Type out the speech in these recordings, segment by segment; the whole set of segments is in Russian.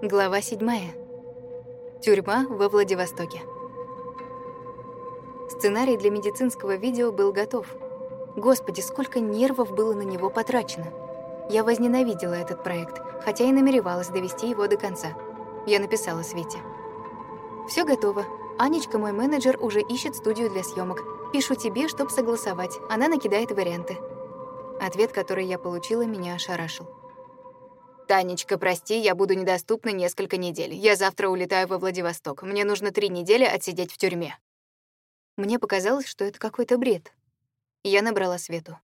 Глава 7. Тюрьма во Владивостоке. Сценарий для медицинского видео был готов. Господи, сколько нервов было на него потрачено. Я возненавидела этот проект, хотя и намеревалась довести его до конца. Я написала Свете. Все готово. Анечка, мой менеджер, уже ищет студию для съемок. Пишу тебе, чтоб согласовать. Она накидает варианты. Ответ, который я получила, меня ошарашил. «Танечка, прости, я буду недоступна несколько недель. Я завтра улетаю во Владивосток. Мне нужно три недели отсидеть в тюрьме». Мне показалось, что это какой-то бред. Я набрала Свету.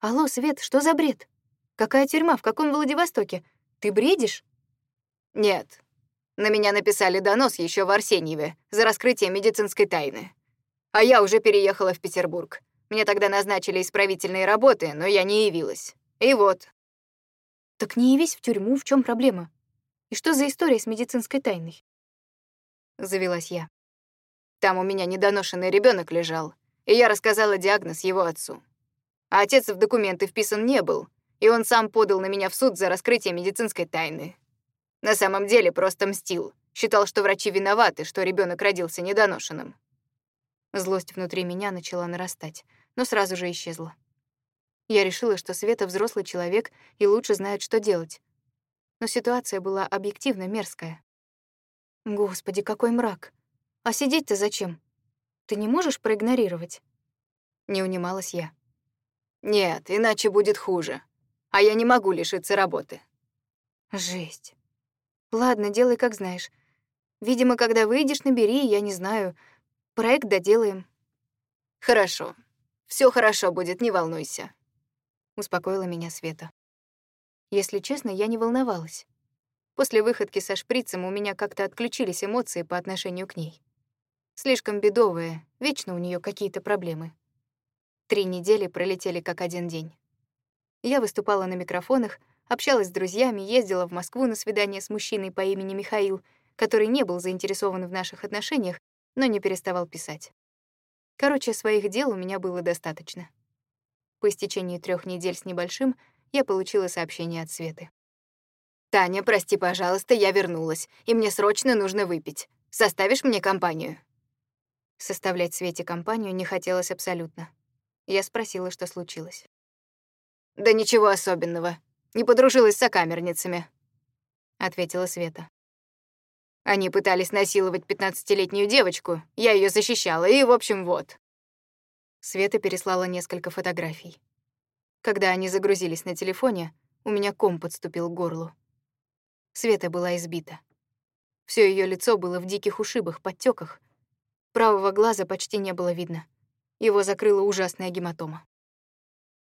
«Алло, Свет, что за бред? Какая тюрьма? В каком Владивостоке? Ты бредишь?» «Нет. На меня написали донос еще в Арсеньеве за раскрытие медицинской тайны. А я уже переехала в Петербург. Мне тогда назначили исправительные работы, но я не явилась. И вот, так не явись в тюрьму, в чем проблема? И что за история с медицинской тайной? Завелась я. Там у меня недоношенный ребенок лежал, и я рассказала диагноз его отцу. А отец в документы вписан не был, и он сам подал на меня в суд за раскрытие медицинской тайны. На самом деле просто мстил. Считал, что врачи виноваты, что ребенок родился недоношенным. Злость внутри меня начала нарастать, но сразу же исчезла. Я решила, что Света взрослый человек и лучше знает, что делать. Но ситуация была объективно мерзкая. Господи, какой мрак. А сидеть-то зачем? Ты не можешь проигнорировать? Не унималась я. Нет, иначе будет хуже. А я не могу лишиться работы. Жесть. Ладно, делай как знаешь. Видимо, когда выйдешь, набери, я не знаю. Проект доделаем. Хорошо. Все хорошо будет, не волнуйся. — успокоила меня Света. Если честно, я не волновалась. После выходки со шприцем у меня как-то отключились эмоции по отношению к ней. Слишком бедовая, вечно у нее какие-то проблемы. Три недели пролетели как один день. Я выступала на микрофонах, общалась с друзьями, ездила в Москву на свидание с мужчиной по имени Михаил, который не был заинтересован в наших отношениях, но не переставал писать. Короче, своих дел у меня было достаточно. По истечении трех недель с небольшим я получила сообщение от Светы. «Таня, прости, пожалуйста, я вернулась, и мне срочно нужно выпить. Составишь мне компанию?» Составлять Свете компанию не хотелось абсолютно. Я спросила, что случилось. «Да ничего особенного. Не подружилась с сокамерницами», — ответила Света. Они пытались насиловать пятнадцатилетнюю девочку, я ее защищала, и, в общем, вот. Света переслала несколько фотографий. Когда они загрузились на телефоне, у меня ком подступил к горлу. Света была избита. Все ее лицо было в диких ушибах, подтеках. Правого глаза почти не было видно. Его закрыла ужасная гематома.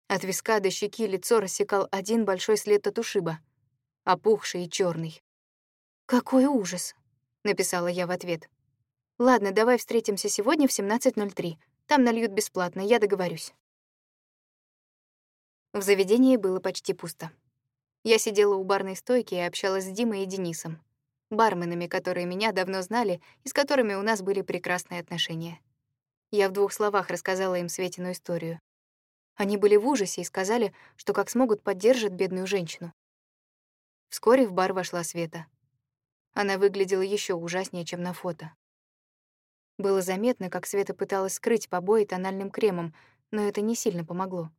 От виска до щеки лицо рассекал один большой след от ушиба, опухший и черный. «Какой ужас!» — написала я в ответ. «Ладно, давай встретимся сегодня в 17.03. Там нальют бесплатно, я договорюсь. В заведении было почти пусто. Я сидела у барной стойки и общалась с Димой и Денисом, барменами, которые меня давно знали и с которыми у нас были прекрасные отношения. Я в двух словах рассказала им Светину историю. Они были в ужасе и сказали, что как смогут поддержат бедную женщину. Вскоре в бар вошла Света. Она выглядела еще ужаснее, чем на фото. Было заметно, как Света пыталась скрыть побои тональным кремом, но это не сильно помогло.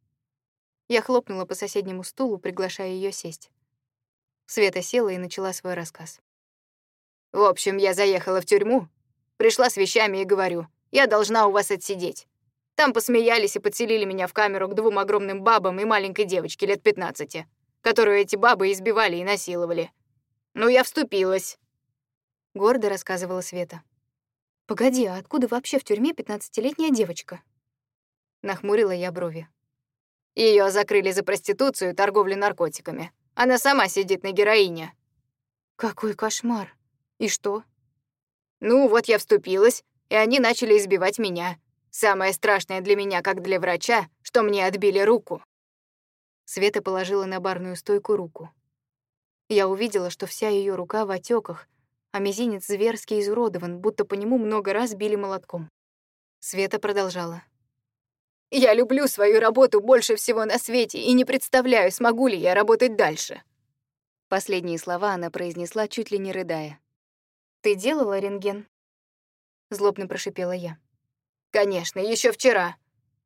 Я хлопнула по соседнему стулу, приглашая ее сесть. Света села и начала свой рассказ. «В общем, я заехала в тюрьму, пришла с вещами и говорю, я должна у вас отсидеть. Там посмеялись и подселили меня в камеру к двум огромным бабам и маленькой девочке лет 15, которую эти бабы избивали и насиловали. Ну, я вступилась». Гордо рассказывала Света. «Погоди, а откуда вообще в тюрьме пятнадцатилетняя девочка?» Нахмурила я брови. Ее закрыли за проституцию и торговлю наркотиками. Она сама сидит на героине». «Какой кошмар! И что?» «Ну, вот я вступилась, и они начали избивать меня. Самое страшное для меня, как для врача, что мне отбили руку». Света положила на барную стойку руку. Я увидела, что вся ее рука в отеках, а мизинец зверски изуродован, будто по нему много раз били молотком. Света продолжала. «Я люблю свою работу больше всего на свете и не представляю, смогу ли я работать дальше. Последние слова она произнесла, чуть ли не рыдая. «Ты делала рентген?» Злобно прошипела я. «Конечно, еще вчера.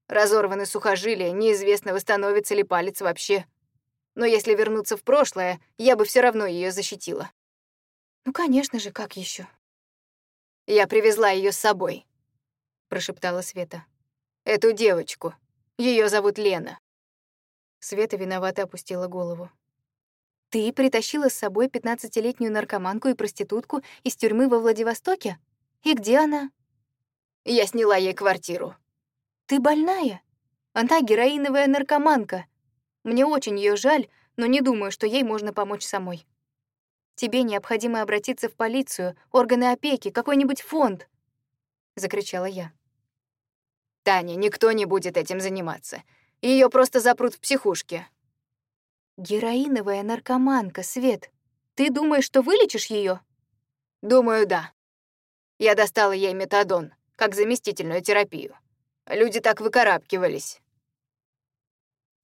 Разорваны сухожилия, неизвестно, восстановится ли палец вообще. Но если вернуться в прошлое, я бы все равно ее защитила». «Ну, конечно же, как еще? «Я привезла ее с собой», — прошептала Света. «Эту девочку. Ее зовут Лена». Света виновато опустила голову. Ты притащила с собой пятнадцатилетнюю наркоманку и проститутку из тюрьмы во Владивостоке? И где она? Я сняла ей квартиру. Ты больная? Она героиновая наркоманка. Мне очень ее жаль, но не думаю, что ей можно помочь самой. Тебе необходимо обратиться в полицию, органы опеки, какой-нибудь фонд, закричала я. Таня, никто не будет этим заниматься. Ее просто запрут в психушке. Героиновая наркоманка, Свет. Ты думаешь, что вылечишь ее? Думаю, да. Я достала ей метадон, как заместительную терапию. Люди так выкарабкивались.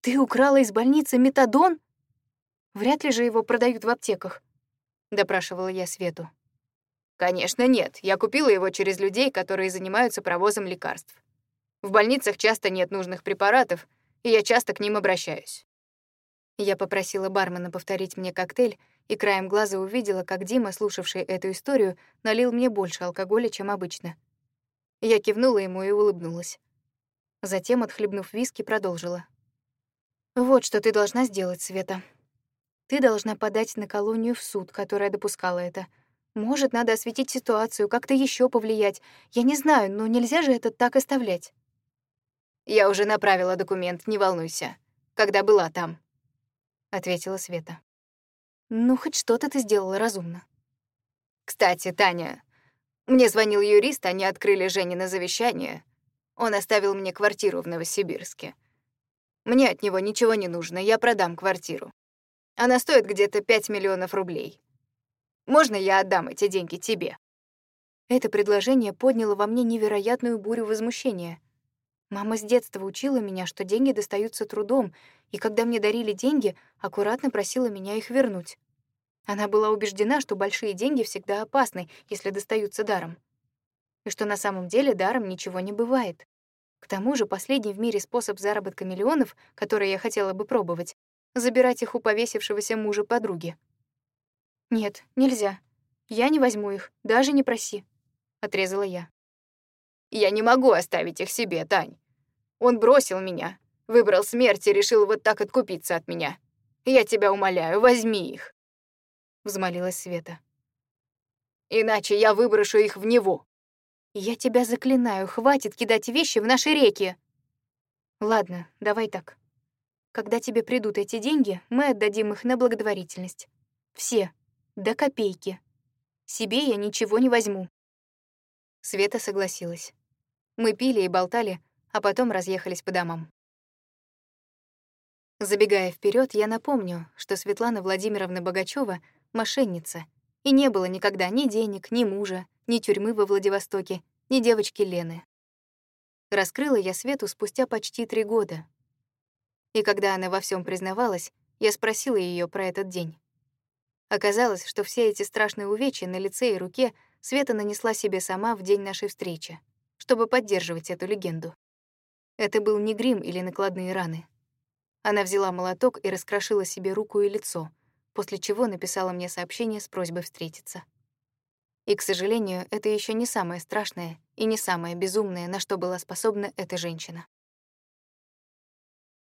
Ты украла из больницы метадон? Вряд ли же его продают в аптеках, допрашивала я Свету. Конечно, нет. Я купила его через людей, которые занимаются провозом лекарств. В больницах часто нет нужных препаратов, и я часто к ним обращаюсь. Я попросила бармена повторить мне коктейль и краем глаза увидела, как Дима, слушавший эту историю, налил мне больше алкоголя, чем обычно. Я кивнула ему и улыбнулась. Затем, отхлебнув виски, продолжила. «Вот что ты должна сделать, Света. Ты должна подать на колонию в суд, которая допускала это. Может, надо осветить ситуацию, как-то еще повлиять. Я не знаю, но нельзя же это так оставлять». «Я уже направила документ, не волнуйся. Когда была там», — ответила Света. «Ну, хоть что-то ты сделала разумно». «Кстати, Таня, мне звонил юрист, они открыли Жене завещание. Он оставил мне квартиру в Новосибирске. Мне от него ничего не нужно, я продам квартиру. Она стоит где-то 5 миллионов рублей. Можно я отдам эти деньги тебе?» Это предложение подняло во мне невероятную бурю возмущения. Мама с детства учила меня, что деньги достаются трудом, и когда мне дарили деньги, аккуратно просила меня их вернуть. Она была убеждена, что большие деньги всегда опасны, если достаются даром. И что на самом деле даром ничего не бывает. К тому же последний в мире способ заработка миллионов, который я хотела бы пробовать, забирать их у повесившегося мужа подруги. «Нет, нельзя. Я не возьму их, даже не проси», — отрезала я. «Я не могу оставить их себе, Тань. Он бросил меня, Выбрал смерть и решил вот так откупиться от меня. Я тебя умоляю, возьми их. Взмолилась Света. Иначе я выброшу их в него. Я тебя заклинаю, хватит кидать вещи в наши реки. Ладно, давай так. Когда тебе придут эти деньги, мы отдадим их на благотворительность. Все, до копейки. Себе я ничего не возьму. Света согласилась. Мы пили и болтали, а потом разъехались по домам. Забегая вперед, я напомню, что Светлана Владимировна Богачева — мошенница, и не было никогда ни денег, ни мужа, ни тюрьмы во Владивостоке, ни девочки Лены. Раскрыла я Свету спустя почти три года. И когда она во всем признавалась, я спросила ее про этот день. Оказалось, что все эти страшные увечья на лице и руке Света нанесла себе сама в день нашей встречи, чтобы поддерживать эту легенду. Это был не грим или накладные раны. Она взяла молоток и раскрошила себе руку и лицо, после чего написала мне сообщение с просьбой встретиться. И, к сожалению, это еще не самое страшное и не самое безумное, на что была способна эта женщина.